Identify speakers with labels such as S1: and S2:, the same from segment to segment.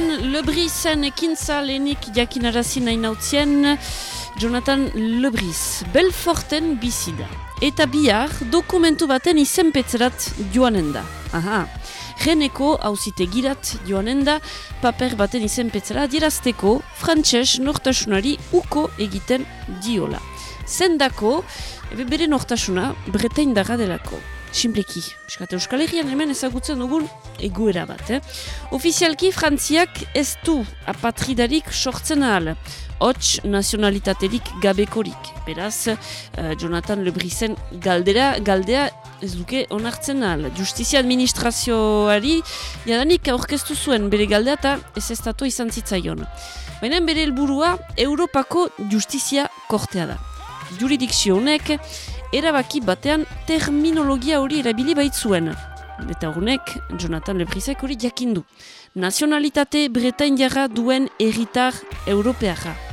S1: Jonathan Lebrisen ekintza lehenik jakinarazi nahi nautzien Jonathan Lebriz, Belforten bizida. Eta bihar dokumentu baten izenpetzerat joanen da. Aha, geneko hauzite girat joanen da paper baten izenpetzera dirazteko frantxez nortasunari uko egiten diola. Zendako, bere nortasuna bretein daga delako. Simpleki, eskate Euskal Herrian hemen ezagutzen dugun egoera bat. Eh? Ofizialki Frantziak ez du apatridarik sortzen ahal. Hots nazionalitaterik gabekorik. Beraz, uh, Jonathan Lebrisen galdera, galdea ez duke onartzen ahal. Justizia administrazioari jadanik aurkeztu zuen bere galdea eta ez ez izan zitzaion. Baina bere helburua Europako justizia kortea da. Juridikzio honek erabaki batean terminologia hori erabili baitzuen. Eta honek, Jonathan Lebrizek hori jakindu. Nazionalitate bretain jarra duen erritar europeara.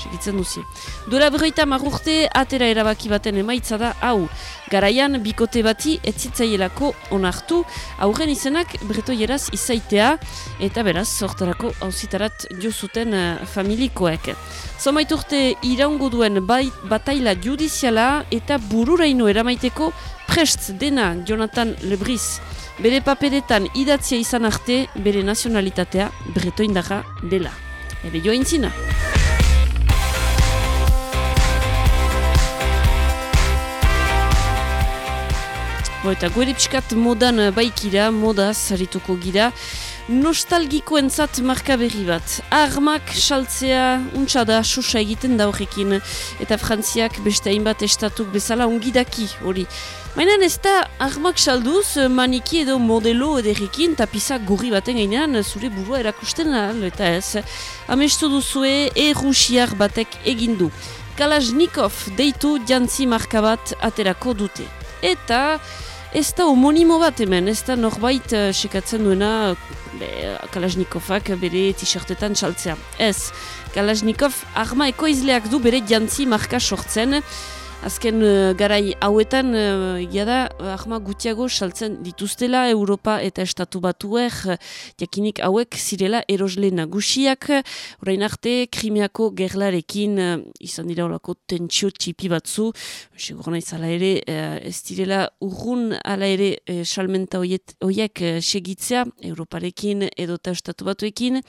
S1: Segitzen duzi. Dora berroita marrurte atera erabaki baten emaitza da hau. Garaian bikote bati etzitzaielako onartu aurren izenak bretoieraz izaitea eta beraz sortarako hauzitarat jo zuten uh, familikoek. Zomait urte iraungo duen bai, bataila judiziala eta bururaino eramaiteko prest dena Jonathan Lebriz. Bere paperetan idatzia izan arte bere nazionalitatea bretoindara dela. Ebe joa intzina. Bo, eta guere pixkat modan baikira, modaz harituko gira, nostalgiko entzat marka berri bat. Armak saltzea untsa da susa egiten da horrekin, eta frantziak beste hainbat estatuk bezala ongidaki hori. Baina ez da armak salduz maniki edo modelo ederrikin tapisa gurri baten gainean zure burua erakusten ahal, eta ez. Amestu duzue e-rusiar batek egindu. Kalashnikov deitu jantzi marka bat aterako dute. Eta... Ez da homonimo bat hemen, ez da norbait uh, sekatzen duena be, Kalashnikovak bere t-shirtetan saltzea. Ez, Kalashnikov arma ekoizleak du bere jantzi marka sortzen, Azken uh, garai hauetan, uh, da, ahma gutiago saltzen dituztela Europa eta Estatu batuek, jakinik hauek zirela erosle nagusiak, orain arte, krimiako gerlarekin uh, izan dira horako tentsio txipi batzu, segurna izala ere, uh, ez direla urrun ala ere uh, salmenta horiek uh, segitzea, Europarekin edo eta Estatu batuekin,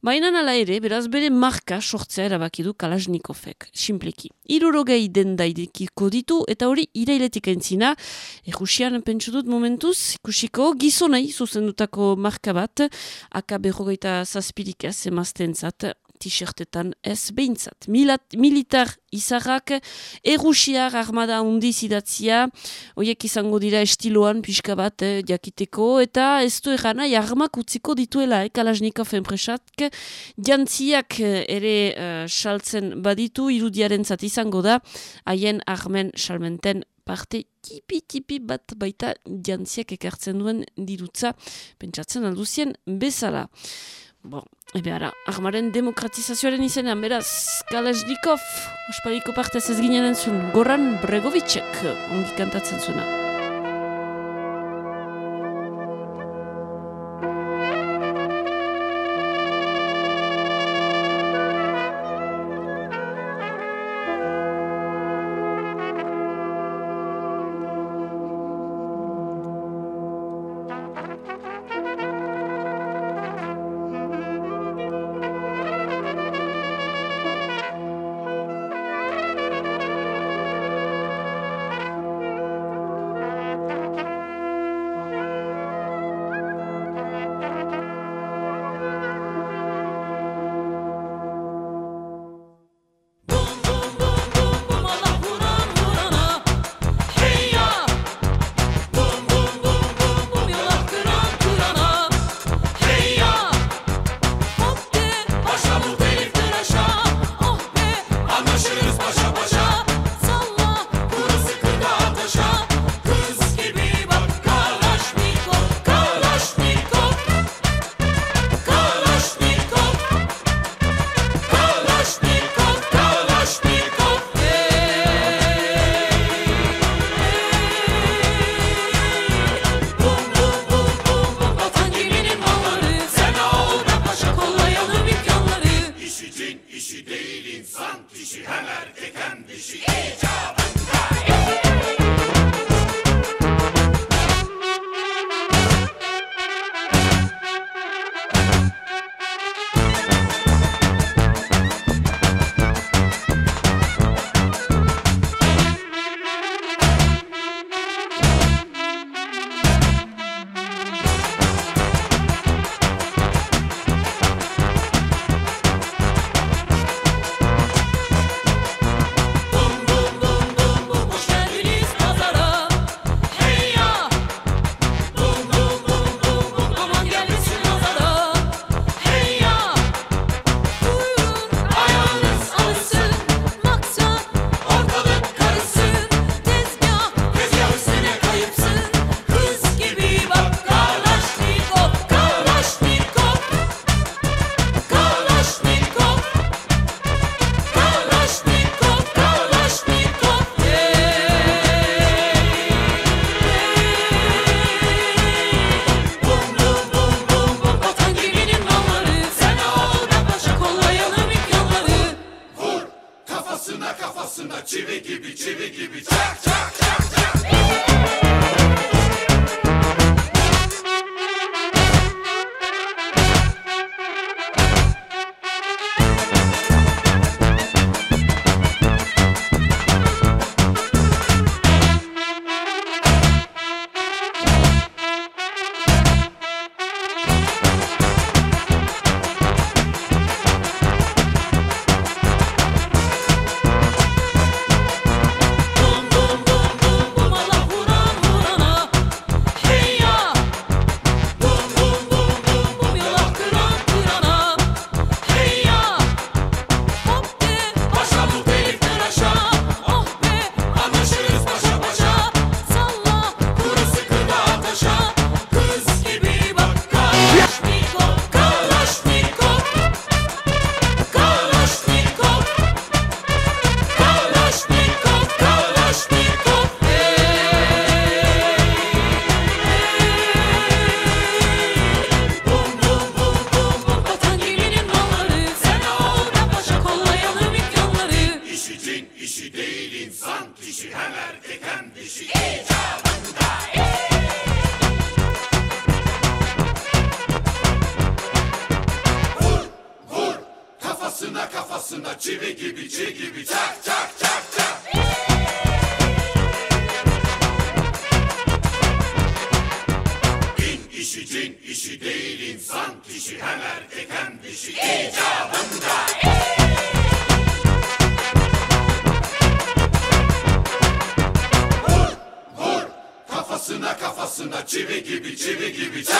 S1: Baina nala ere, beraz bere marka sortzea erabaki du Kalashnikovek, simpleki. Irurogei den daidekiko ditu, eta hori irailetik entzina, errusian pentsu dut momentuz, ikusiko gizonai zuzendutako marka bat, aka berrogeita zazpirikaz emazten zat, t-shirtetan ez behintzat. militar izarrak, erusiar armada undiz idatzia, oiek izango dira estiloan pixka bat eh, jakiteko, eta ez du erana armak utziko dituela, eh, Kalashnikov enpresak, jantziak eh, ere uh, saltzen baditu, irudiaren zat izango da, haien armen salmenten parte tipi-tipi bat baita jantziak ekartzen duen dirutza, pentsatzen alduzien bezala. Bon, ebe ara, armaren demokratizazioaren izenean, beraz, Kalashnikov, ospariko partez ez ginen entzun, Goran Bregovicek, ongi kantatzen zuena.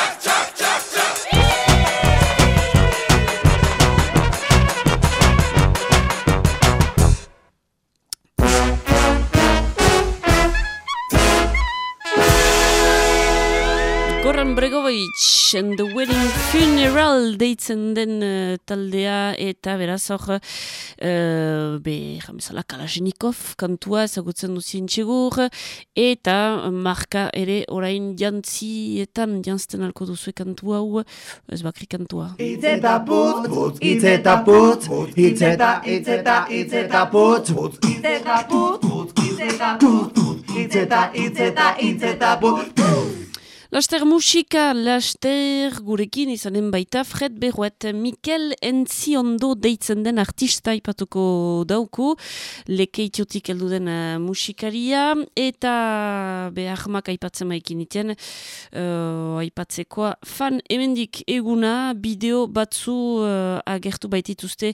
S2: cha,
S1: cha. Bregovic and the Wedding Funeral deitzen den uh, taldea eta beraz hor uh, be, jamezala Kalashnikov kantua ezagutzen duzien txegur eta marka ere orain jantzietan jantzten alko duzu kantua hau ez bakri kantua.
S3: Itz eta putz, putz, itz eta putz, itz eta, itz eta, itz eta putz, itz eta putz, itz eta putz, itz eta, itz eta, itz eta putz,
S1: Laster musika, laster gurekin izanen baita Fred Berruet, Mikel Enziondo deitzen den artista ipatuko dauku, lekeitiotik heldu den uh, musikaria, eta beharmak aipatzen maikin iten, uh, aipatzekoa fan hemendik eguna, bideo batzu uh, agertu baitituzte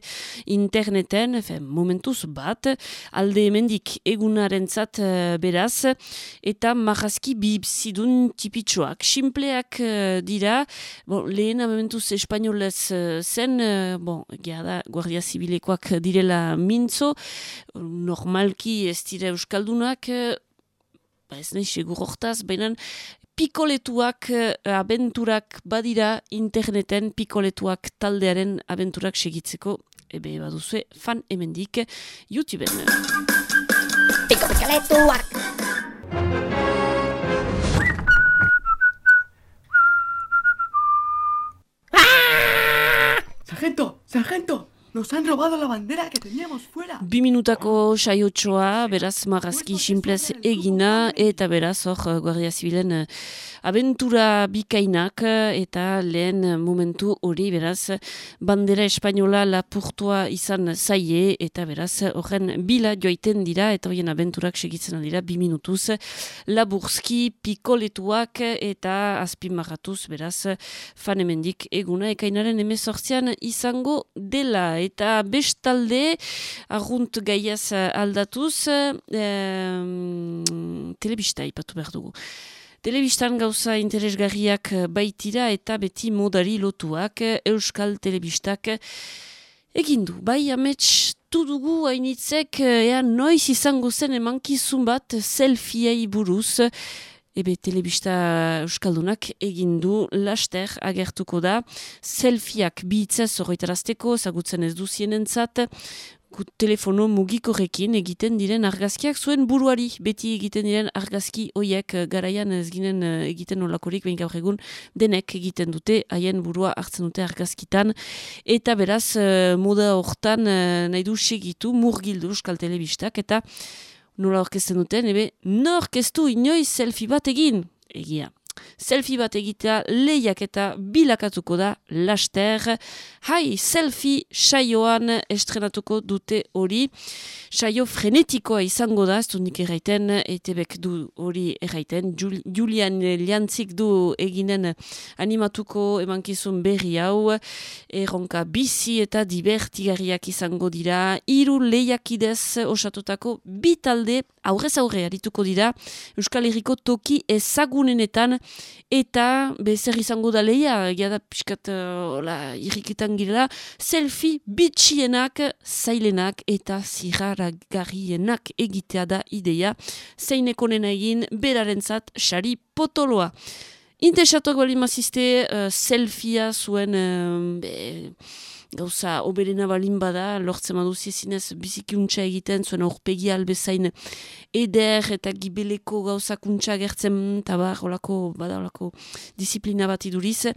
S1: interneten, fe, momentuz bat, alde hemendik egunarentzat uh, beraz, eta marrazki bibzidun tipitsua Simpleak Simpleak uh, dira, bon, lehen amementuz espainolez uh, zen, uh, bon, da, Guardia Zibilekoak direla mintzo, normalki ez dira Euskaldunak, ba ez nahi segur hortaz, baina pikoletuak abenturak badira interneten pikoletuak taldearen abenturak segitzeko, ebe baduzue fan hemendik YouTubeen.
S4: Piko pikoletuak!
S5: Nos han robado la bandera que teníamos fuera.
S1: Bi minutako saiotxoa, beraz marrazki simplez egina, eta beraz hor Guardia Zibilen abentura bikainak, eta lehen momentu hori beraz bandera espainola lapurtua izan zaie, eta beraz horren bila joaiten dira, eta horien abenturak segitzen dira bi minutuz, laburzki pikoletuak eta azpimarratuz, beraz fanemendik eguna, ekainaren emezortzian izango dela, eta bestalde argunt gaiaz aldatuz eh, telebista ipatu behar dugu. Telebistan gauza interesgarriak baitira eta beti modari lotuak Euskal Telebistak egin du. Bai amets dugu hainitzek ea noiz izango zen emankizun bat selfiei buruz Ebe telebista Euskaldunak egindu laster agertuko da. Selfiak bihitzez horretarazteko, zagutzen ez duzien entzat, telefono mugikorrekin egiten diren argazkiak zuen buruari. Beti egiten diren argazki hoiek garaian ez ginen egiten olakorik, behin gaur egun denek egiten dute, haien burua hartzen dute argazkitan. Eta beraz, moda hortan nahi du segitu murgildu Euskal Telebistak, eta nola orkesten duten, ebe, norkestu inoiz selfie bat egin, egia. Selfie bat egitea lehiak eta bilakatuko da laster. Hai, selfie saioan estrenatuko dute hori. Saio frenetikoa izango da, ez du nik erraiten, etebek du hori erraiten. Julian Liantzik du eginen animatuko emankizun berri hau. Erronka bizi eta divertigariak izango dira. Iru lehiakidez osatutako bitalde aurrez aurre harituko dira. Euskal Herriko toki ezagunenetan eta bezer izango da lehia, da piskat uh, irrikitan girela, selfie bitxienak, zailenak eta zirraragarrienak egitea da ideia, zeineko nena egin beraren zat, xari potoloa. Intesatuak bali mazizte, uh, selfia zuen... Uh, gauza oberena balin bada, lortzen maduzi zinez bizikiuntza egiten, zuen aurpegi albezain eder eta gibeleko gauzakuntza gertzen, eta bar, olako, bada, olako disiplina bat iduriz.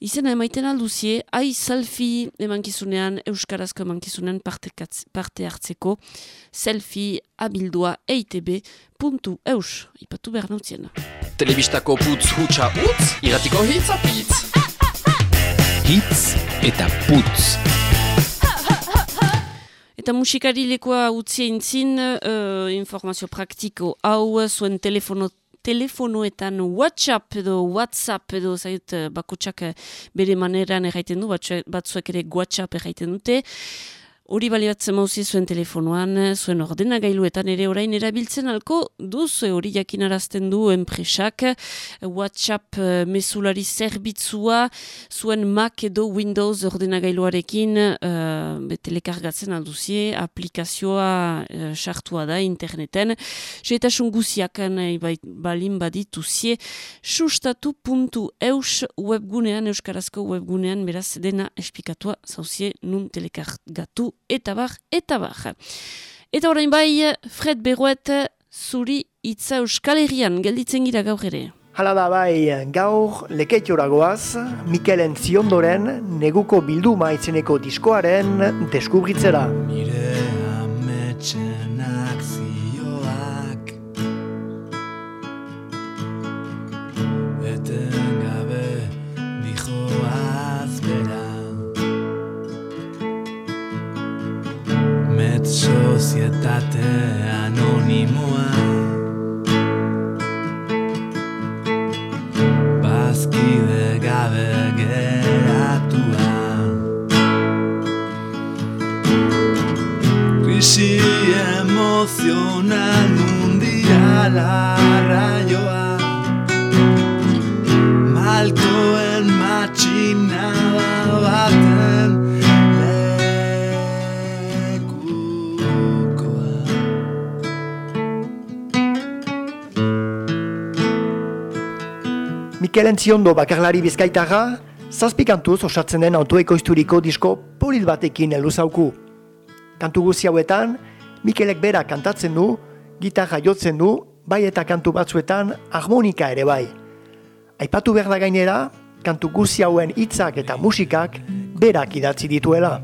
S1: Izena emaiten alduzie, ai selfie emankizunean, euskarazko emankizunean parte, parte hartzeko, selfie abildua eitb.eus, ipatu behar nautzien.
S6: Telebistako putz hutsa utz, iratiko hitz apitz. Hitz eta putz.
S1: Eta musikari lekoa utzi eintzin, uh, informazio praktiko hau, zuen telefono telefonoetan WhatsApp edo WhatsApp edo zait eh, bakutsak eh, bere maneran erraiten du, batzuek ere WhatsApp erraiten dute. Hori baliatzen mauzi zuen telefonoan, zuen ordenagailuetan ere orain erabiltzen alko duz, hori jakinarazten du enpresak, WhatsApp uh, mesulari zerbitzua, zuen Mac edo Windows ordenagailuarekin uh, telekargatzen alduzie, aplikazioa uh, da interneten, jeetasun guziak nahi bai, balin badituzie, sustatu.eus webgunean, euskarazko webgunean, beraz dena espikatua zauzie nun telekargatu eta bar, eta bar. Eta orain bai, Fred Berroet zuri itza euskal herrian gelditzen gira gaur ere.
S3: Hala da bai, gaur leketiora goaz, Mikelen Ziondoren neguko bilduma itzeneko diskoaren deskubritzera.
S7: Nire ametxen Met sozietate anonimoa Bazkide gabe geratua Krisi emozional mundiala raioa Malkoen matxinada baten
S3: Mikelen Ziondo bakarlari bizkaitarra, zazpi kantuz osatzen den autoekoizturiko disko polit batekin eluzauku. Kantu guzi hauetan, Mikelek bera kantatzen du, gitarra jotzen du, bai eta kantu batzuetan harmonika ere bai. Aipatu behar da gainera, kantu guzi hauen hitzak eta musikak berak idatzi dituela.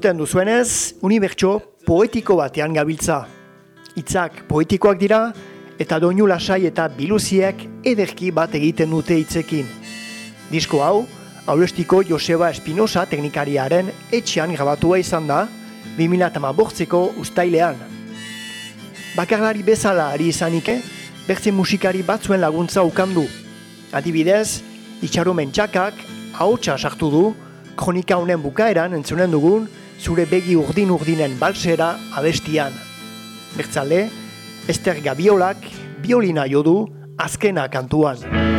S3: Entzuten duzuenez, unibertso poetiko batean gabiltza. Hitzak poetikoak dira, eta doinu lasai eta biluziek ederki bat egiten dute hitzekin. Disko hau, Aulestiko Joseba Espinosa teknikariaren etxean grabatua izan da, 2008ko ustailean. Bakarlari bezala ari izanike, bertze musikari batzuen laguntza ukandu. Adibidez, itxaromen txakak, ahotsa sartu du, kronika honen bukaeran entzunen dugun, zure begi urdin-urdinen balsera abestian. Bertzale, Ester Gabiolak biolina jo du azkena kantuan.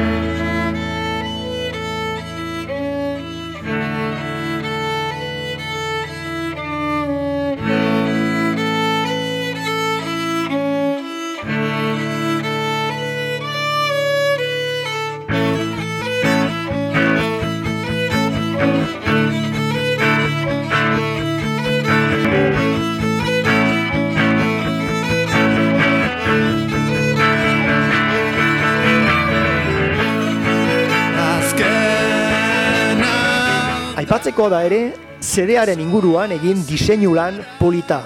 S3: Aipatzeko da ere, zedearen inguruan egin diseinu lan polita.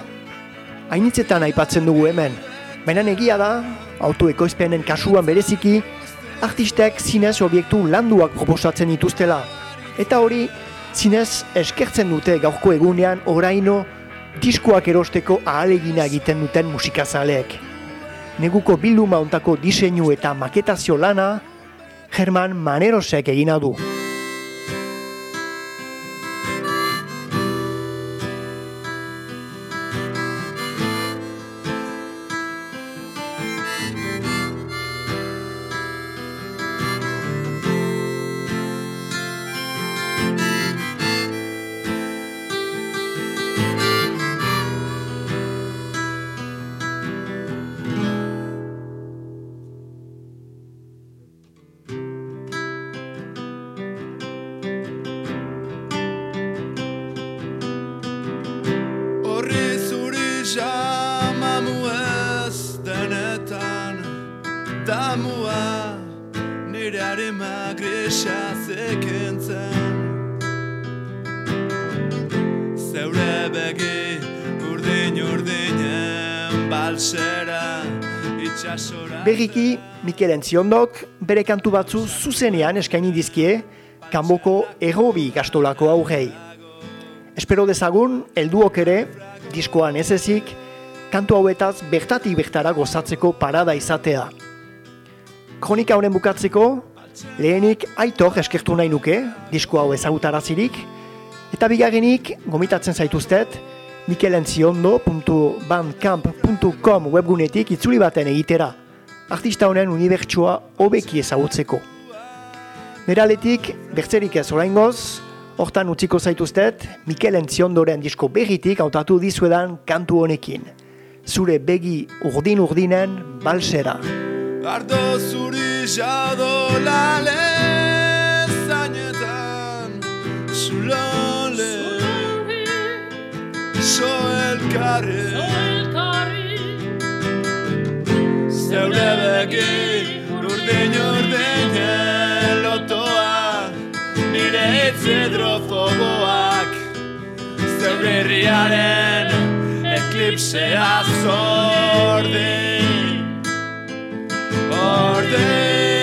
S3: Hainitzetan aipatzen dugu hemen, baina egia da, autoekoizpenen kasuan bereziki, artistek zinez obiektu landuak proposatzen dituztela. Eta hori, zinez eskertzen dute gaurko egunean oraino diskoak erosteko ahalegina egiten duten musikazaleek. Neguko bilduma ontako diseinu eta maketazio lana, German Manerosek egina du. Berriki, Mikel Entziondok bere kantu batzu zuzenean eskaini dizkie, kanboko errobi gastolako aurrei. Espero dezagun, helduok ere, diskoan ez ezik, kantu hauetaz bertatik bertara gozatzeko parada izatea. Kronika honen bukatzeko, lehenik aitor eskertu nahi nuke, disko hau ezagutarazirik, eta bigarrenik, gomitatzen zaituztet, mikelentziondo.bandcamp.com webgunetik itzuli baten egitera, artista honen unibertsua hobeki ezagutzeko. Neraletik, bertzerik ez oraingoz, hortan utziko zaituztet, Mikel Entziondoren disko berritik hautatu dizuedan kantu honekin. Zure begi urdin-urdinen balsera.
S7: Ardo zuri jadolale zainetan Zulole So elkarri Begi urdin urdin lotoa Nire itzedrofoboak Zeure herriaren eklipsea zordin Orde,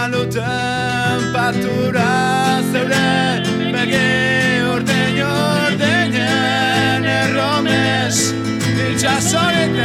S7: Elur maluten patura zeure Begi urdein urdeinen erromes Itxasoren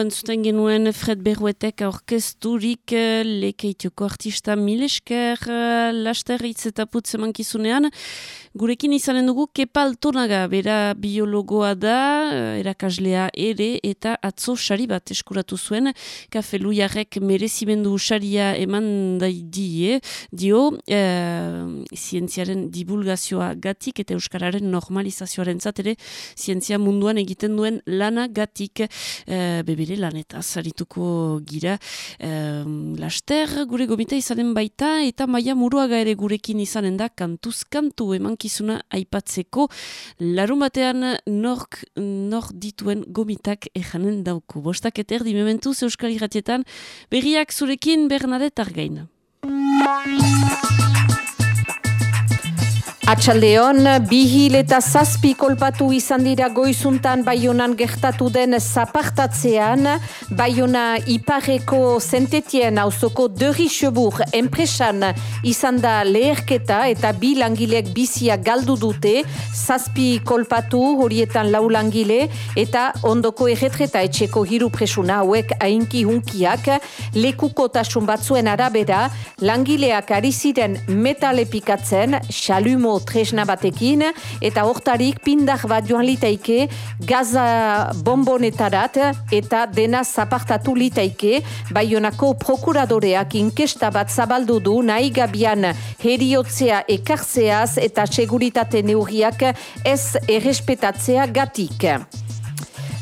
S1: entzuten genuen Fred Berruetek aurkezturik eh, lekeitioko artista milesker eh, laster hitz eta putz emankizunean. Gurekin izanen dugu Kepal Tonaga, bera biologoa da, eh, erakaslea ere eta atzo sari bat eskuratu zuen. Kafe Luiarrek merezimendu saria eman daidie, dio eh, zientziaren divulgazioa gatik eta euskararen normalizazioaren zatere zientzia munduan egiten duen lana gatik bebere laneta zarituko gira. Uh, laster gure gomita izanen baita eta maia muruaga ere gurekin izanen da kantuz kantu emankizuna aipatzeko. Larun batean nork nor dituen gomitak ejanen dauku bostak eta erdi mementu zeuskal irratietan berriak zurekin Bernadette Argain
S8: Atxaldeon, bihil eta zazpi kolpatu izan dira goizuntan baionan gertatu den zapartatzean, baiona ipareko zentetien hauzoko Deri Xebur enpresan izan da leherketa eta bi langilek bizia galdu dute, zazpi kolpatu horietan lau langile eta ondoko erretreta etxeko hiru presuna hauek hainki hunkiak, lekuko tasun batzuen arabera, langileak ari ziren metalepikatzen, xalumo tresna batekin, eta hortarik pindak bat joan litaike gaza bombonetarat eta dena zapartatu litaike, baionako prokuradoreak inkesta bat zabaldu du nahi gabian heriotzea ekartzeaz eta seguritate neurriak ez errespetatzea gatik.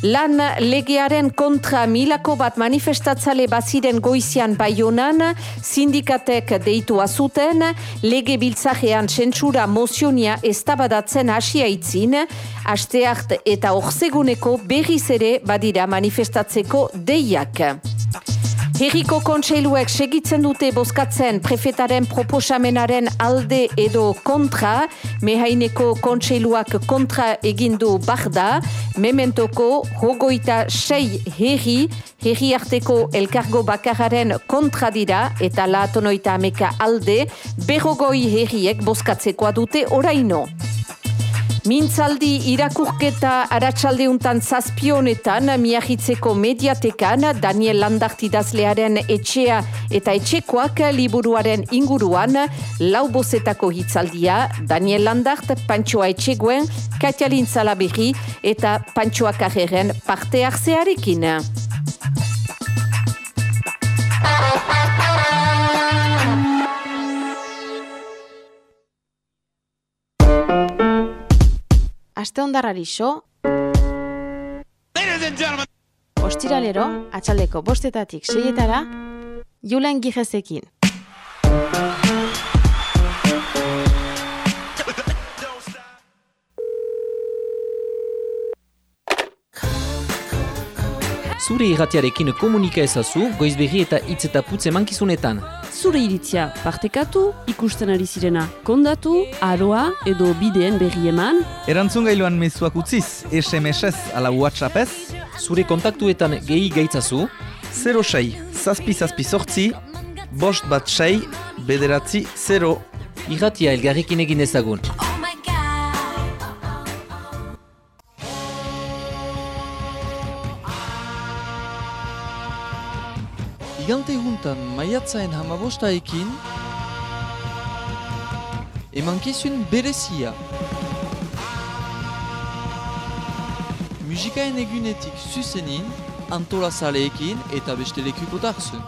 S8: Lan legearen kontra milako bat manifestatzale baziren goizian baionan, sindikatek deitua zuten, lege biltzajean sentsura mozionia estabadatzen hasia itzin, hasteart eta orzeguneko berriz ere badira manifestatzeko deiak. Herriko kontseiluek segitzen dute bozkatzen prefetaren proposamenaren alde edo kontra, mehaineko kontseiluak kontra egindu barda, mementoko hogoita sei herri, herri arteko elkargo bakararen kontra dira eta laatonoita ameka alde, berrogoi herriek bozkatzekoa dute oraino. Mintzaldi irakurketa aratsaldeuntan zazpionetan miahitzeko mediatekan Daniel Landart idazlearen etxea eta etxekoak liburuaren inguruan lau bozetako hitzaldia Daniel Landart, Pantsoa Etxeguen, Katialin Zalaberri eta Pantsoa Karreren parte hartzearekin.
S9: Aste ondarrari so. Ostiralero, atxaldeko bostetatik seietara, Julen Gijezekin.
S10: Zure irratiarekin komunika ezazu, goizberri eta hitz eta putz emankizunetan.
S1: Zure iritzia partekatu, ikusten ari zirena kondatu, aroa edo bideen berri eman,
S11: Erantzun gailuan mezuak utziz, SMS-ez ala WhatsApp-ez,
S10: Zure kontaktuetan gehi gaitzazu,
S11: 06 zazpi zazpi sortzi, bost bat sei, bederatzi 0.
S10: irratia elgarrekin egin ezagun.
S12: Igante juntan maiatzaen hamabostaekin emankizun berezia. Musikaen egunetik zuzenin, antola zaleekin eta beste lekukotarzu.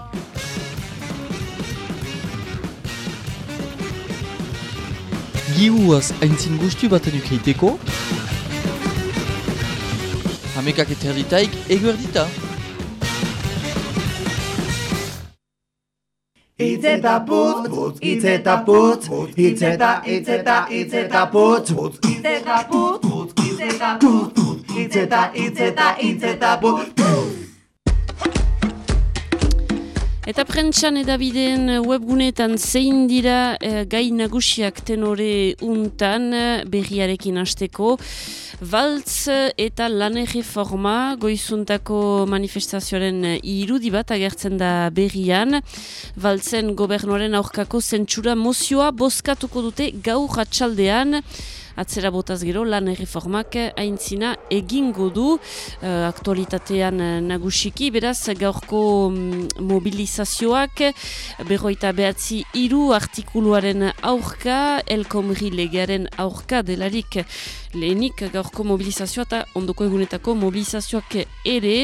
S12: Gihuaz aintzin guztu baten ukeiteko, hamekak eta eguerdita.
S13: Itz eta putz, itz eta putz, itz eta, itz eta, itz eta putz, itz eta putz, itz eta putz, itz eta, itz eta, itz eta putz.
S1: Eta prentsan edabideen webgunetan zein dira eh, gai nagusiak tenore untan eh, berriarekin hasteko. Baltz eta lane reforma goizuntako manifestazioaren eh, irudi bat agertzen da berrian. Baltzen gobernuaren aurkako zentsura mozioa bozkatuko dute gaur atxaldean. Atzera botaz gero lan erreformak aintzina egingo du uh, aktualitatean uh, nagusiki, beraz gaurko mm, mobilizazioak berroita behatzi iru artikuluaren aurka, elkomri legearen aurka delarik lehenik gaurko mobilizazioa eta ondoko egunetako mobilizazioak ere,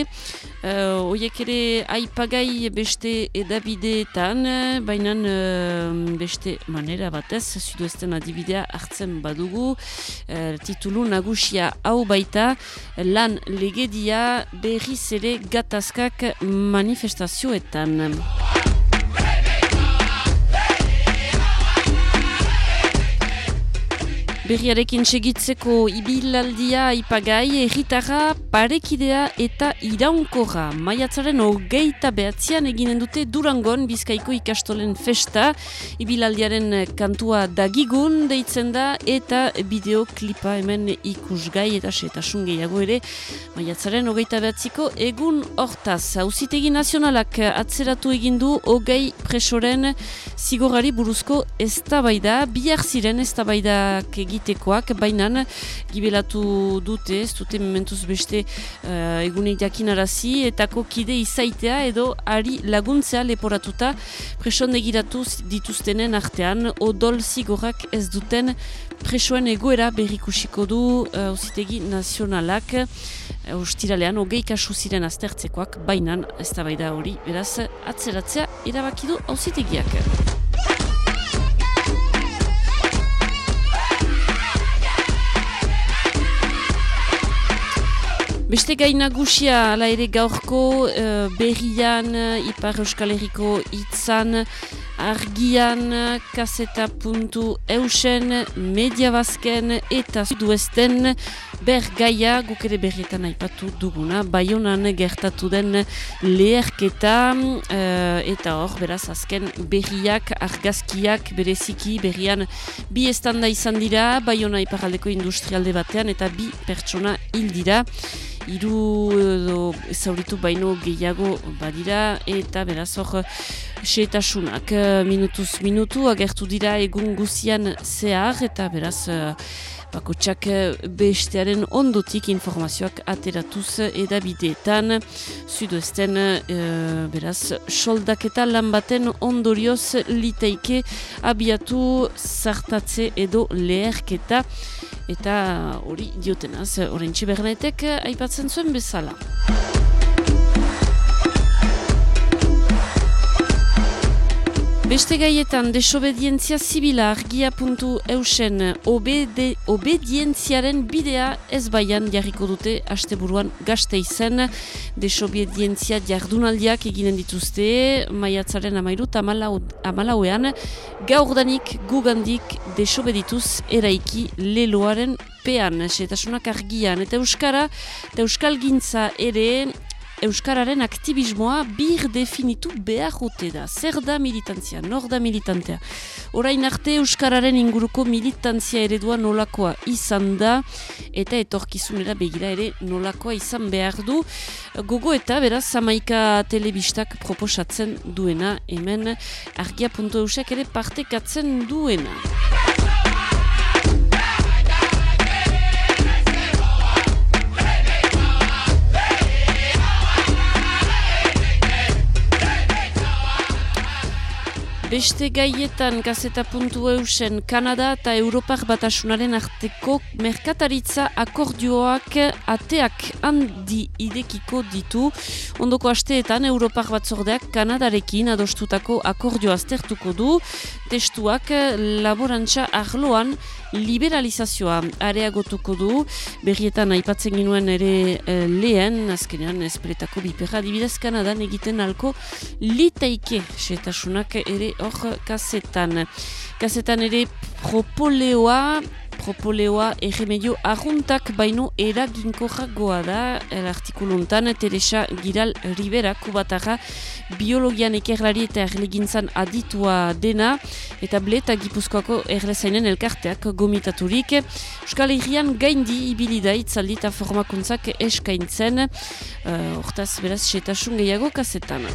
S1: uh, oiek ere aipagai beste edabideetan, baina uh, beste manera batez, zuduesten adibidea hartzen badugu, uh, titulu nagusia hau baita, lan legedia berriz ere gatazkak manifestazioetan. Berriarekin segitzeko ibilaldia ipagai, erritarra, parekidea eta iraunkorra. Maiatzaren hogeita behatzean eginen dute Durangon Bizkaiko ikastolen festa. Ibilaldiaren kantua dagigun deitzen da eta bideoklipa hemen ikusgai eta setasun gehiago ere. Maiatzaren hogeita behatziko egun hortaz. Hauzitegi nazionalak atzeratu egindu hogei presoren zigorari buruzko eztabaida. Bihar ziren eztabaidak egin egitekoak, baina gibelatu dute, ez dute mementuz beste uh, egunek jakinarazi, etako kide izaitea edo ari laguntzea leporatuta preson egiratu dituztenen artean, odol zigorrak ez duten presoen egoera berrikusiko du uh, nazionalak uh, ustiralean hogei kasu ziren aztertzekoak, baina ez da hori, beraz atzeratzea irabakidu hausitegiak. Beste gai nagusia, ala ere gaurko, uh, berrian, uh, Ipar Euskal Herriko itzan, argian, kaseta puntu eusen, media bazken eta duesten ber gaia guk ere berrietan aipatu duguna, baionan gertatu den leherketa uh, eta hor, beraz, azken berriak, argazkiak, bereziki, berrian bi estanda izan dira, baiona iparaldeko industrialde batean eta bi pertsona hil dira iru edo zauritu baino gehiago badira eta beraz hor seetasunak eh, minutuz minutu agertu dira egun guzian zehar eta beraz uh, bakotsak eh, bestearen ondotik informazioak ateratuz edabideetan zudoesten uh, beraz soldaketa lan baten ondorioz liteike abiatu zartatze edo leherketa eta hori diotenaz, horren txibernetek aipatzen zuen bezala. Beste gaietan, desobedientzia zibila argia.eusen obede, obedientziaren bidea ez baian jarriko dute asteburuan gazte izen. Desobedientzia jardunaldiak eginen dituzte, maiatzaren amairu amalau, amalauean, gaurdanik gugandik desobedituz eraiki leloaren pean, setasunak argian. Eta Euskara, eta Euskal Gintza ere, Euskararen aktivismoa bir definitu behar jute da. Zer da militantzia, nor da militantea. Orain arte Euskararen inguruko militantzia eredua nolakoa izan da, eta etorkizunera begira ere nolakoa izan behar du. Gogo eta beraz Zamaika telebistak proposatzen duena, hemen argia.eusak ere partekatzen duena. Beste gaietan gazeta puntu eusen Kanada eta Europar batasunaren arteko merkataritza akordioak ateak handi idekiko ditu. Ondoko asteetan Europar batzordeak Kanadarekin adostutako akordio aztertuko du. Testuak laborantza arloan liberalizazioa areagotuko du. Berrietan aipatzen ginuen ere eh, lehen, azkenean esperetako biperra dibidez Kanadan egiten alko litaike setasunak ere hor kasetan. Kasetan ere propoleoa, propoleoa erremedio arruntak baino eraginko jagoa da, artikuluntan, Teresa Giral Rivera, kubatarra, biologian ekerlari eta erlegintzan aditua dena, eta ble eta gipuzkoako erlezainen elkarteak gomitaturik. Euskal Herrian gaindi ibilida itzaldi eta formakuntzak eskaintzen, uh, hortaz beraz, setasun gehiago kasetan.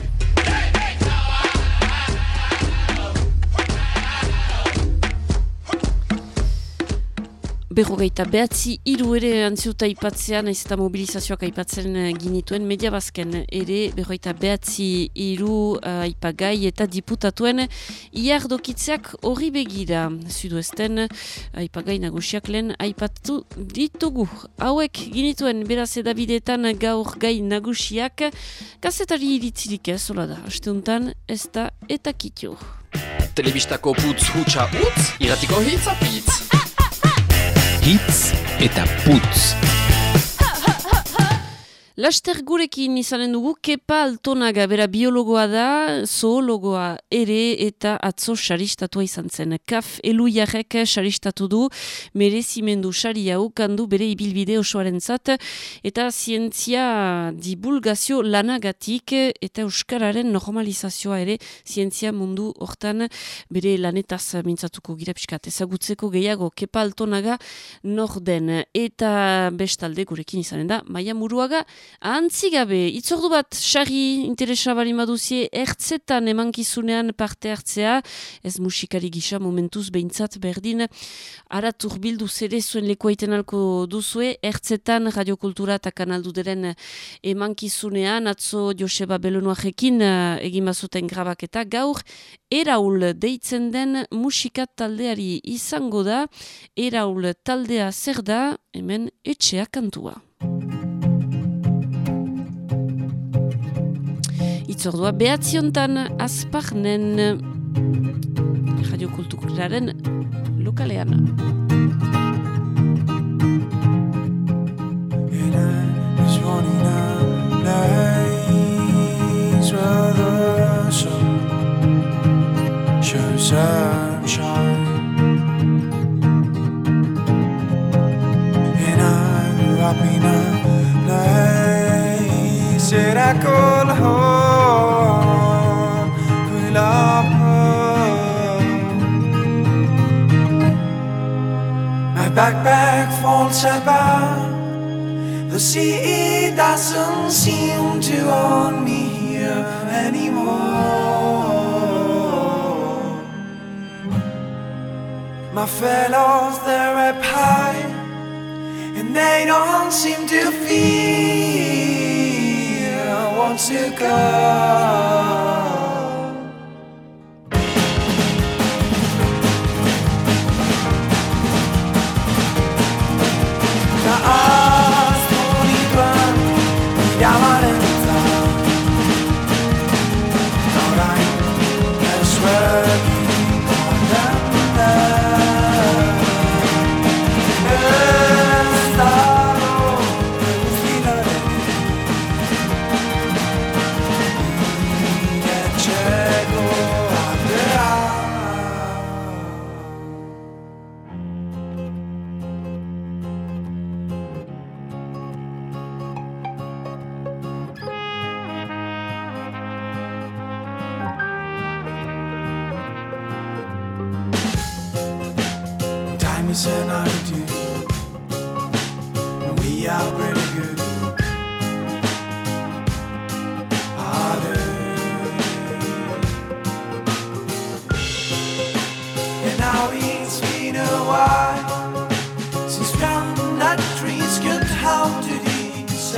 S1: Berrogeita behatzi hiru ere antziuta aipatzean, naiz eta mobilizazioak aipatzen eh, ginituen, media bazken ere berrogeita behatzi hiru uh, aipagai eta diputatuen iardokitzeak horri begira. Zuduesten aipagai nagusiak lehen aipatu ditugu. Hauek ginituen beraz edabideetan gaur gai nagusiak, gazetari iritzirik ez, hola da, asteuntan ez da eta kitio.
S6: Telebistako putz hutsa utz, iratiko hitz apitz.
S10: Hitz eta putz.
S1: Laster gurekin izanen dugu, Kepa Altonaga, bera biologoa da, zoologoa ere eta atzo xaristatua izan zen. Kaf elu jarrek xaristatu du, merezimendu xari hau kandu bere ibilbide osoaren zat, eta zientzia divulgazio lanagatik eta euskararen normalizazioa ere zientzia mundu hortan bere lanetaz mintzatuko gira pixkat. Ezagutzeko gehiago, Kepa Altonaga norden eta bestalde gurekin izanen da, maia muruaga, Antzigabe, itzordu bat, sari interesa bali maduzie, ertzetan emankizunean parte hartzea, ez musikari gisa momentuz behintzat berdin, ara turbildu zere zuen lekoaiten alko duzue, ertzetan radiokultura eta kanaldu deren emankizunean, atzo Joseba Belonuarekin eh, egin bazuten grabak eta gaur, eraul deitzen den musika taldeari izango da, eraul taldea zer da, hemen etxea kantua. Itzordua behatziontan azparnen lokalean.
S14: running out days where the backpack falls apart the sea doesn't seem to own me here anymore. My fellows, they're up high, and they don't seem to feel want to go.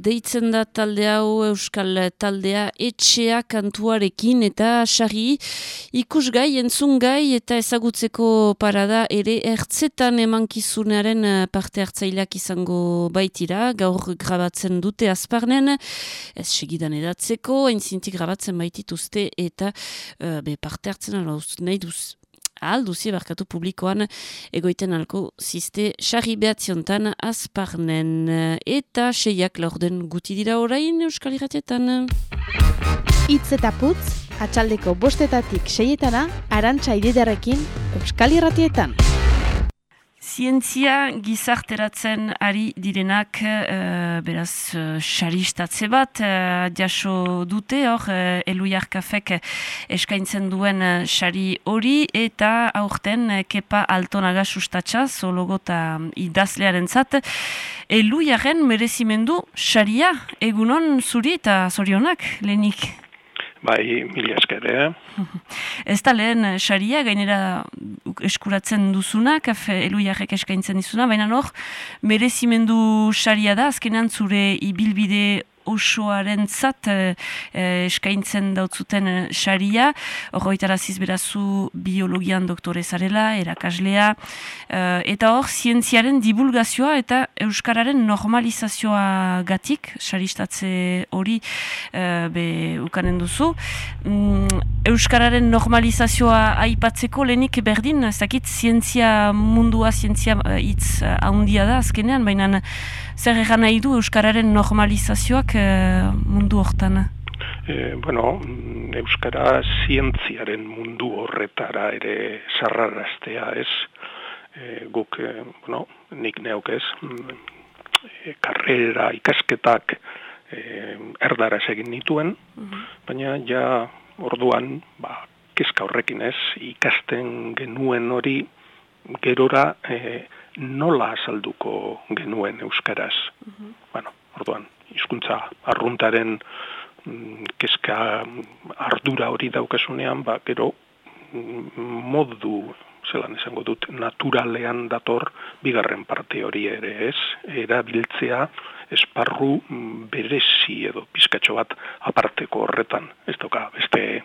S1: deitzen da talde hau Euskal taldea etxea kantuarekin eta sari ikusgai, entzungai eta ezagutzeko parada ere ertzetan emankizunaren eh, parte hartzaileak izango baitira, gaur grabatzen dute azparnen, ez segidan edatzeko, entzintik grabatzen baitituzte eta uh, be parte hartzen ala nahi duz alduzie barkatu publikoan egoiten alko ziste xarri behatziontan azparnen eta seiak laurden guti dira orain Euskal Iratietan.
S9: Itz eta putz, atxaldeko bostetatik seietana, arantxa ididarekin Euskal Irratietan.
S1: Zientzia gizarteratzen ari direnak, uh, beraz, uh, xaristatze bat, uh, jaso dute, hor, uh, elu jarkafek eskaintzen duen xari hori, eta aurten kepa altonaga sustatxa, zologo eta idazlearen zat, elu jarren merezimendu xaria, egunon zuri eta zorionak, lehenik.
S15: Bai, mila esker, eh?
S1: Ez da lehen, xaria, gainera eskuratzen duzuna, kafe elu jarrek eskaintzen dizuna, baina hor, merezimendu xaria da, azkenan zure ibilbide osoaren zat eh, eh, eskaintzen dautzuten eh, saria, horroitaraziz berazu biologian doktore zarela, erakaslea, eh, eta hor zientziaren divulgazioa eta euskararen normalizazioa gatik, saristatze hori eh, be ukanen duzu. Mm, euskararen normalizazioa aipatzeko lehenik berdin, ez dakit zientzia mundua, zientzia hitz handia da azkenean, baina zer egan nahi du euskararen normalizazioak uh, mundu hortan?
S15: E, bueno, euskara zientziaren mundu horretara ere sarraraztea ez, e, guk, e, bueno, nik neuk ez, e, karrera ikasketak e, erdaraz egin nituen, baina ja orduan, ba, kezka horrekin ez, ikasten genuen hori gerora e, nola azalduko genuen euskaraz. Bueno, orduan, hizkuntza arruntaren mm, kezka ardura hori daukasunean, ba, gero mm, modu zelan esango dut, naturalean dator bigarren parte hori ere ez, erabiltzea esparru mm, berezi edo pizkatxo bat aparteko horretan, ez doka, beste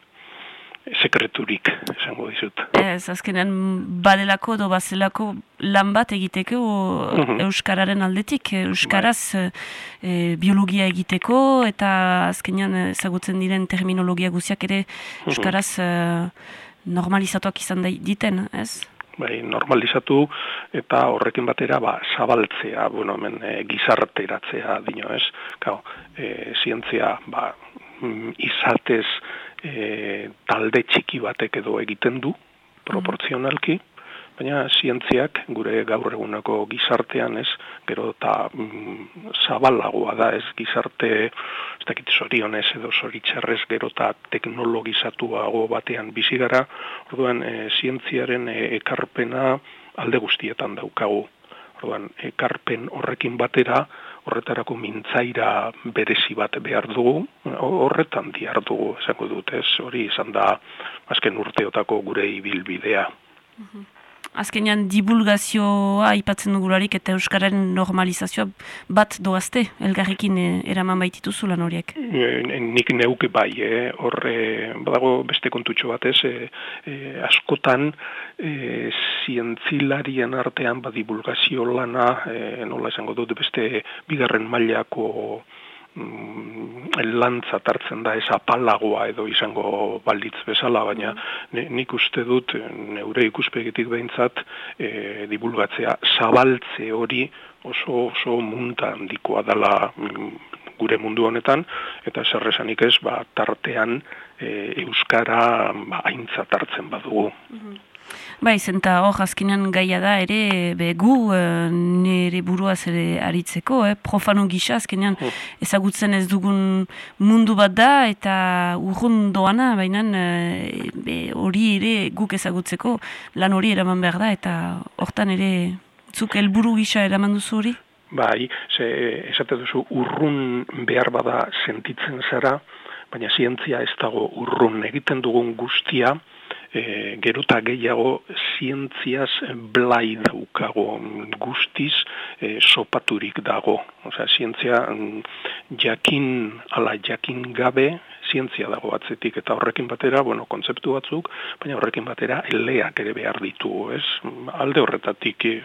S15: sekreturik, esango dizut.
S1: Ez, azkenean badelako edo bazelako lan bat egiteko
S15: Mhm.
S1: Euskararen aldetik, Euskaraz e, biologia egiteko eta azkenean ezagutzen diren terminologia guziak ere
S15: Mhm.
S1: Euskaraz e, normalizatuak izan dai- diten, ez?
S15: bai, normalizatu eta horrekin batera ba, zabaltzea, bueno, hemen e, gizarteratzea dino, ez? Gau, e, zientzia ba, mm, izatez e, talde txiki batek edo egiten du, proportzionalki, baina zientziak gure gaur eguneko gizartean ez, gero eta mm, zabalagoa da ez gizarte, ez dakit zorionez edo zoritxarrez gero eta teknologizatuago batean bizi gara, orduan e, zientziaren e, ekarpena alde guztietan daukagu. Orduan, ekarpen horrekin batera, horretarako mintzaira berezi bat behar dugu, horretan diar dugu, esango dut, ez, hori izan da azken urteotako gure ibilbidea.
S1: Azkenean divulgazioa aipatzen dugularik eta Euskararen normalizazioa bat doazte, elgarrekin e, eraman baitituzu lan horiek.
S15: E, nik neuke bai, eh? horre badago beste kontutxo bat ez, e, e, askotan e, zientzilarien artean ba divulgazio lana, e, nola esango dut beste bigarren mailako lantza hartzen da ez apalagoa edo izango balditz bezala, baina ne, nik uste dut neure ikuspegitik behintzat e, divulgatzea zabaltze hori oso oso munta handikoa dela mm, gure mundu honetan. Eta zerresanik ez ba, tartean e, euskara ba, aintzat hartzen badugu.
S1: Bai, zenta hor azkenean gaia da ere be, gu e, nire buruaz ere aritzeko, eh? profano gisa azkenean ezagutzen ez dugun mundu bat da eta urrun doana, baina e, be, hori ere guk ezagutzeko lan hori eraman behar da eta hortan ere zuk helburu gisa eraman duzu hori?
S15: Bai, ze, esate duzu urrun behar bada sentitzen zara, baina zientzia ez dago urrun egiten dugun guztia, e, gerota gehiago zientziaz blai daukago guztiz e, sopaturik dago. Osea, zientzia mm, jakin ala jakin gabe zientzia dago atzetik eta horrekin batera, bueno, kontzeptu batzuk, baina horrekin batera eleak ere behar ditu, ez? Alde horretatik eh,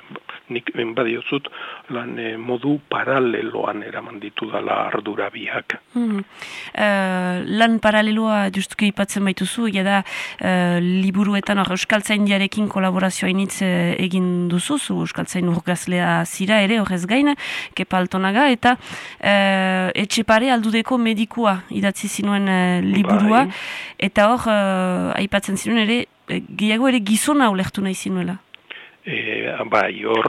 S15: nik badiotzut lan eh, modu paraleloan eraman ditu dala ardura biak.
S1: Hmm. Eh, lan paraleloa justuki ipatzen baituzu, ja da liburuetan hor Euskaltzain diarekin kolaborazioa initz egin duzu, zu Euskaltzain urgazlea zira ere horrez gain, kepaltonaga, eta uh, etxepare aldudeko medikua idatzi zinuen liburua, bai. eta hor, uh, aipatzen zinuen ere, gehiago ere gizona ulertu nahi zinuela.
S15: E, bai, hor,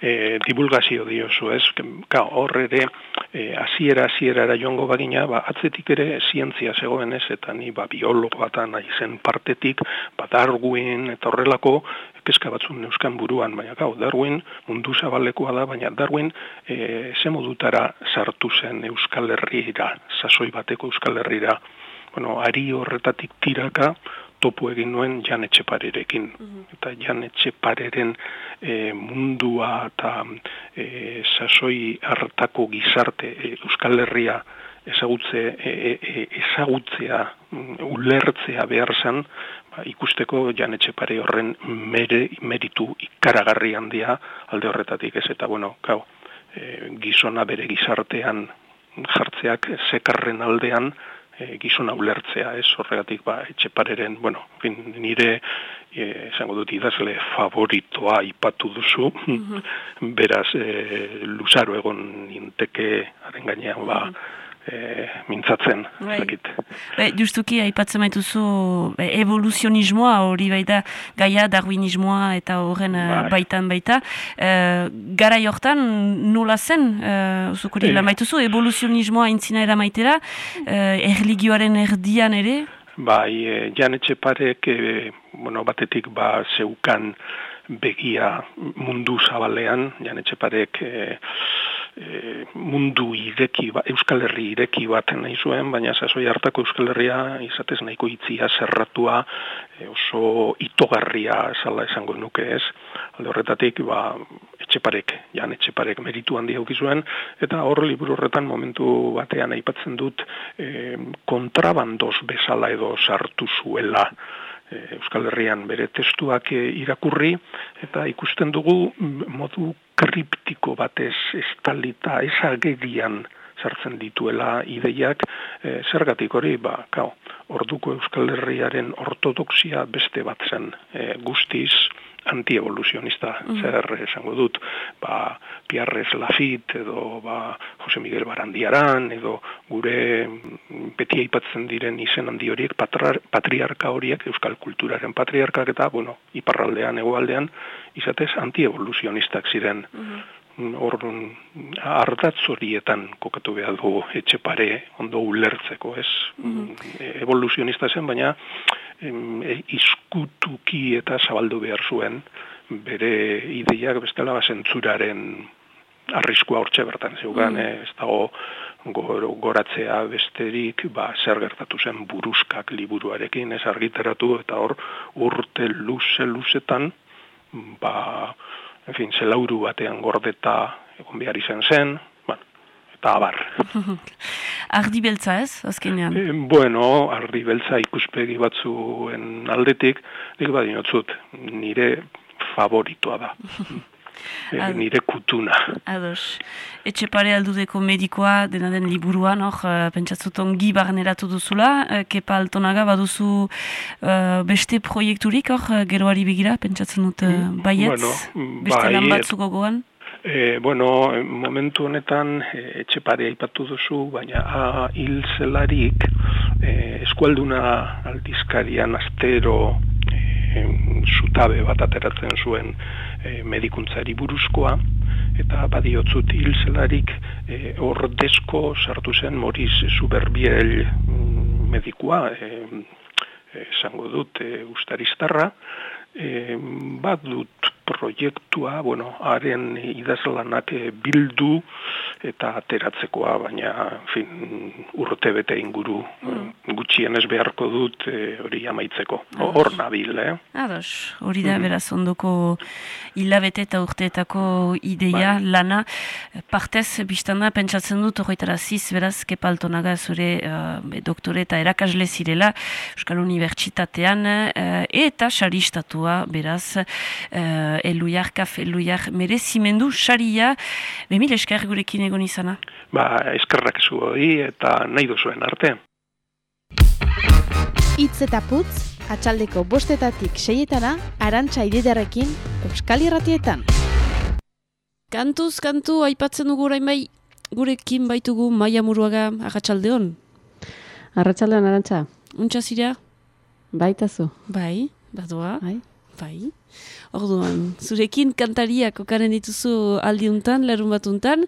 S15: e, divulgazio diozu, ez? Ka, hor ere, e, aziera, aziera joango bagina, ba, atzetik ere zientzia zegoen ez, eta ni ba, biologo bat nahi partetik, ba, Darwin, eta horrelako, kezka batzun euskan buruan, baina gau, Darwin mundu zabalekoa da, baina Darwin e, ze modutara sartu zen Euskal Herriera, sasoi bateko Euskal Herriera, bueno, ari horretatik tiraka, topu egin nuen Jan Etxeparerekin. Mhm. Eta Jan Etxepareren e, mundua eta e, sasoi hartako gizarte e, Euskal Herria ezagutze, e, e, ezagutzea, mm, ulertzea behar zen, ba, ikusteko Jan Etxepare horren mere, meritu ikaragarri handia alde horretatik ez. Eta bueno, gau, e, gizona bere gizartean jartzeak sekarren aldean, e, gizona ulertzea, ez horregatik ba, etxepareren, bueno, fin, nire e, esango dut idazle favoritoa ipatu duzu, mhm. beraz e, luzaro egon ninteke haren gainean ba, mhm e, mintzatzen.
S1: Bai. Be, justuki, aipatzen maituzu evoluzionismoa hori baita gaia darwinismoa eta horren eh, bai. baitan baita. E, gara jortan nola zen, e, uzukuri, e. maituzu, evoluzionismoa intzina eramaitera, e, erligioaren erdian ere?
S15: Bai, e, jan etxeparek, e, bueno, batetik ba zeukan begia mundu zabalean, jan etxeparek... E, e, mundu ireki, ba, Euskal Herri ireki bat nahi zuen, baina sasoi hartako Euskal Herria izatez nahiko itzia zerratua e, oso itogarria zala esango nuke ez. Alde horretatik, ba, etxeparek, jan etxeparek meritu handi zuen, eta hor liburu horretan momentu batean aipatzen dut e, kontrabandos bezala edo sartu zuela Euskal Herrian bere testuak irakurri eta ikusten dugu modu kriptiko batez estalita ezagedian sartzen dituela ideiak, e, zergatik hori, ba, kao, orduko Euskal Herriaren ortodoxia beste bat zen e, guztiz, antievoluzionista, mm. zer esango dut, ba, Piarrez Lafit, edo ba, Jose Miguel Barandiaran, edo gure beti aipatzen diren izen handi horiek, patriarka horiek, euskal kulturaren patriarkak eta, bueno, iparraldean, egoaldean, izatez antievoluzionistak ziren. Mm hor ardatz horietan kokatu behar dugu etxe pare ondo ulertzeko, ez? Mm Evoluzionista zen, baina e, izkutuki eta zabaldu behar zuen bere ideiak bestela basentzuraren arriskua hortxe bertan zeugan, mm. ez dago goratzea besterik ba, zer gertatu zen buruzkak liburuarekin ez argiteratu eta hor urte luze luzetan ba, en fin, zelauru batean gordeta egon behar izan zen, eta abar.
S1: ardi beltza ez, azkenean?
S15: E, bueno, ardi beltza ikuspegi batzuen aldetik, nik badinotzut, nire favoritoa da. e, nire kutuna.
S1: Ados. Etxe pare aldudeko medikoa, dena den liburuan, hor, uh, pentsatzut ongi barneratu duzula, kepa altonaga baduzu uh, beste proiekturik, hor, geroari begira, pentsatzen dut uh, baietz, bueno, beste lan batzuk gogoan?
S15: E, bueno, momentu honetan e, etxe pare aipatu duzu, baina a, hil zelarik e, eskualduna aldizkarian astero e, zutabe bat ateratzen zuen e, medikuntzari buruzkoa, eta badiotzut hil zelarik e, ordezko sartu zen Moriz Zuberbiel mm, medikua, esango dut e, ustaristarra, e, badut proiektua, bueno, haren idazlanak bildu eta ateratzekoa, baina en fin, urte bete inguru mm. gutxienez beharko dut e, hori amaitzeko. Hor nabil, eh?
S1: Ados, hori da beraz ondoko hilabete eta urteetako ideia, lana. Partez, biztana, pentsatzen dut, horretara ziz, beraz, kepaltonaga zure uh, doktore eta erakasle zirela, Euskal Unibertsitatean, uh, eta xaristatua, beraz, uh, eluiar, kaf, eluiar, merezimendu, xaria, bemil esker gurekin egon izana.
S15: Ba, eskerrak zu hori eta nahi duzuen arte.
S9: Itz eta putz, atxaldeko bostetatik seietana, arantxa ididarekin, Euskal Irratietan.
S1: Kantuz, kantu, aipatzen dugu orain bai, gurekin baitugu maia muruaga agatxaldeon.
S16: Arratxaldeon, arantxa.
S1: Untxa zira?
S16: Baitazu.
S1: Bai, badoa.
S16: Bai.
S1: Bai. Orduan, zurekin kantariak okaren dituzu aldiuntan, larun batuntan,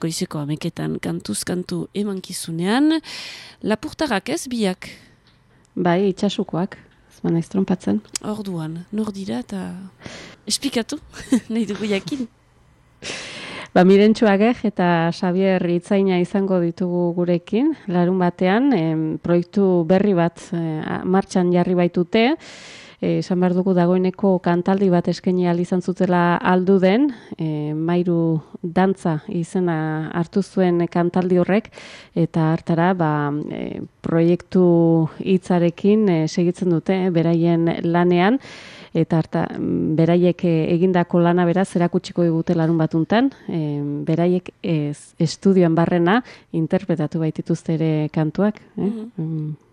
S1: goizeko ameketan kantuz kantu emankizunean, lapurtarrak ez biak?
S16: Bai, itxasukoak, ba naiz trompatzen.
S1: Orduan, nor dira eta esplikatu, nahi dugu jakin.
S16: Ba, Mirentxuagek eta Xavier Itzaina izango ditugu gurekin, larun batean, em, proiektu berri bat eh, martxan jarri baitute, esan behar dugu dagoeneko kantaldi bat eskaini ahal izan zutela aldu den, eh, mairu dantza izena hartu zuen kantaldi horrek, eta hartara ba, eh, proiektu hitzarekin eh, segitzen dute, eh, beraien lanean, eta harta, mm, beraiek eh, egindako lana beraz erakutsiko digute larun batuntan, e, beraiek ez, estudioan barrena interpretatu baitituzte ere kantuak. Eh? Mm.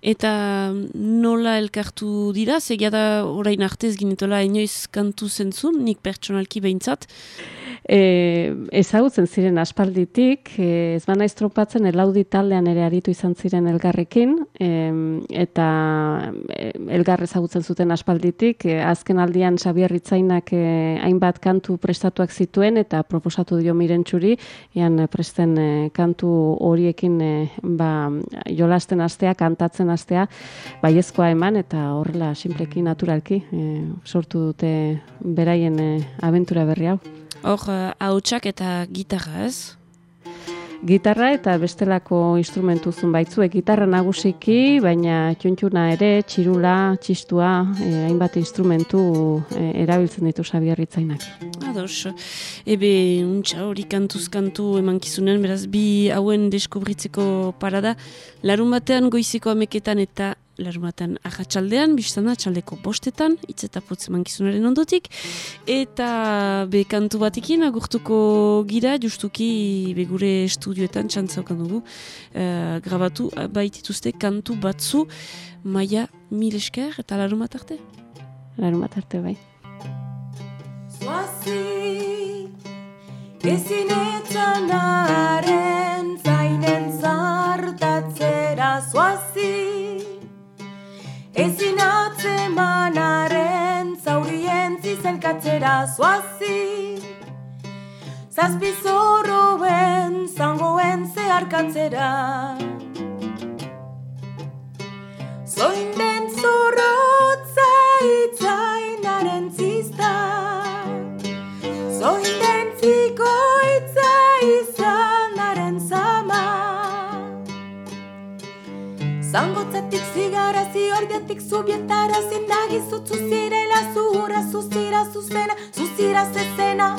S1: Eta nola elkartu dira, zegia da orain artez ginetola inoiz kantu zentzun, nik pertsonalki behintzat?
S16: E, ezagutzen ziren aspalditik, e, ez bana estropatzen elaudi taldean ere aritu izan ziren elgarrekin, e, eta elgar ezagutzen zuten aspalditik, e, azken aldian Xabier Ritzainak e, hainbat kantu prestatuak zituen, eta proposatu dio mirentxuri, ean presten e, kantu horiekin e, ba, jolasten astea, kantatzen astea, baiezkoa eman, eta horrela simplekin naturalki e, sortu dute beraien e, abentura berri hau.
S1: Hor, hautsak eta gitarra ez?
S16: Gitarra eta bestelako instrumentu zun baitzue. Gitarra nagusiki, baina txuntxuna ere, txirula, txistua, eh, hainbat instrumentu eh, erabiltzen ditu sabiarritzainak.
S1: Ados, ebe untxa hori kantuz kantu emankizunen, beraz bi hauen deskubritzeko parada. Larun batean goiziko ameketan eta larumatan ahatsaldean, biztana txaldeko bostetan, hitz eta putz mankizunaren ondotik, eta be kantu batekin agurtuko gira, justuki be gure estudioetan txantzaukan dugu, uh, grabatu baitituzte kantu batzu, maia mil esker eta larumat arte?
S16: Larumat arte bai.
S17: Zoazi, ezinetan haren zainen zartatzera, zoazi, Ezin atzemanaren zaurien zizelkatzera zoazi. Zazpi zorroen zangoen zeharkatzera Zoin den zorrotza itzainaren zizta Zoin den zikoitza izanaren zama Zangotzatik zigara ziordiatik zubietara zindagi zutzu zirela zuhura zuzira zuzena zuzira zezena.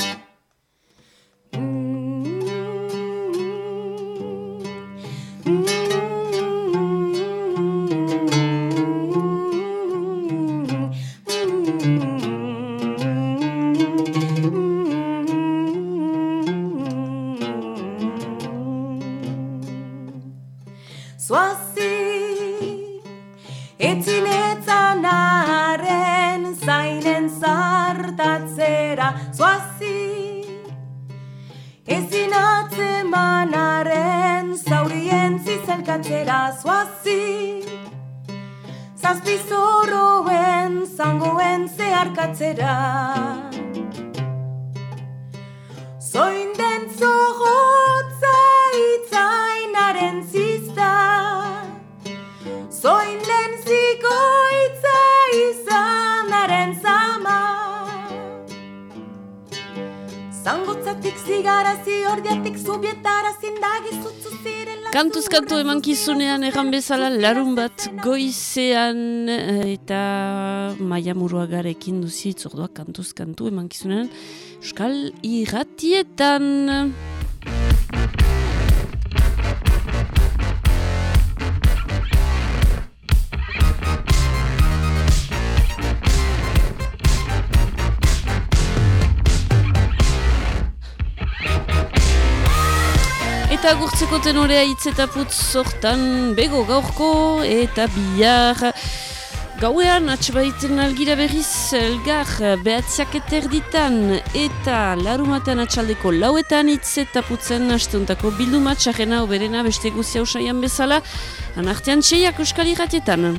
S17: Zoazi, etzin etzan arren zainen zartatzera. Zoazi, ezin atzemanaren zaurien zizelkatzera. Zoazi, zazpi zorroen zangoen zeharkatzera. Zoin den zorrotza itzainaren zizta zikoitza izanaren zama Zangotza Antzatik zigarazi ordiatik zubietara zindagi zutzu zirela
S1: Kantuz kantu emankizunean erran bezala larun bat goizean eh, eta maia muruagarekin duzitz ordua kantuz kantu emankizunean Euskal irratietan. Eta gurtzeko tenorea hitz eta putz sortan bego gaurko eta bihar gauean atxabaiten algira berriz elgar behatziak eterditan eta larumatean atxaldeko lauetan hitz eta putzen asteuntako bilduma txarrena oberena beste guzia usaian bezala anartean txeiak euskal irratietan.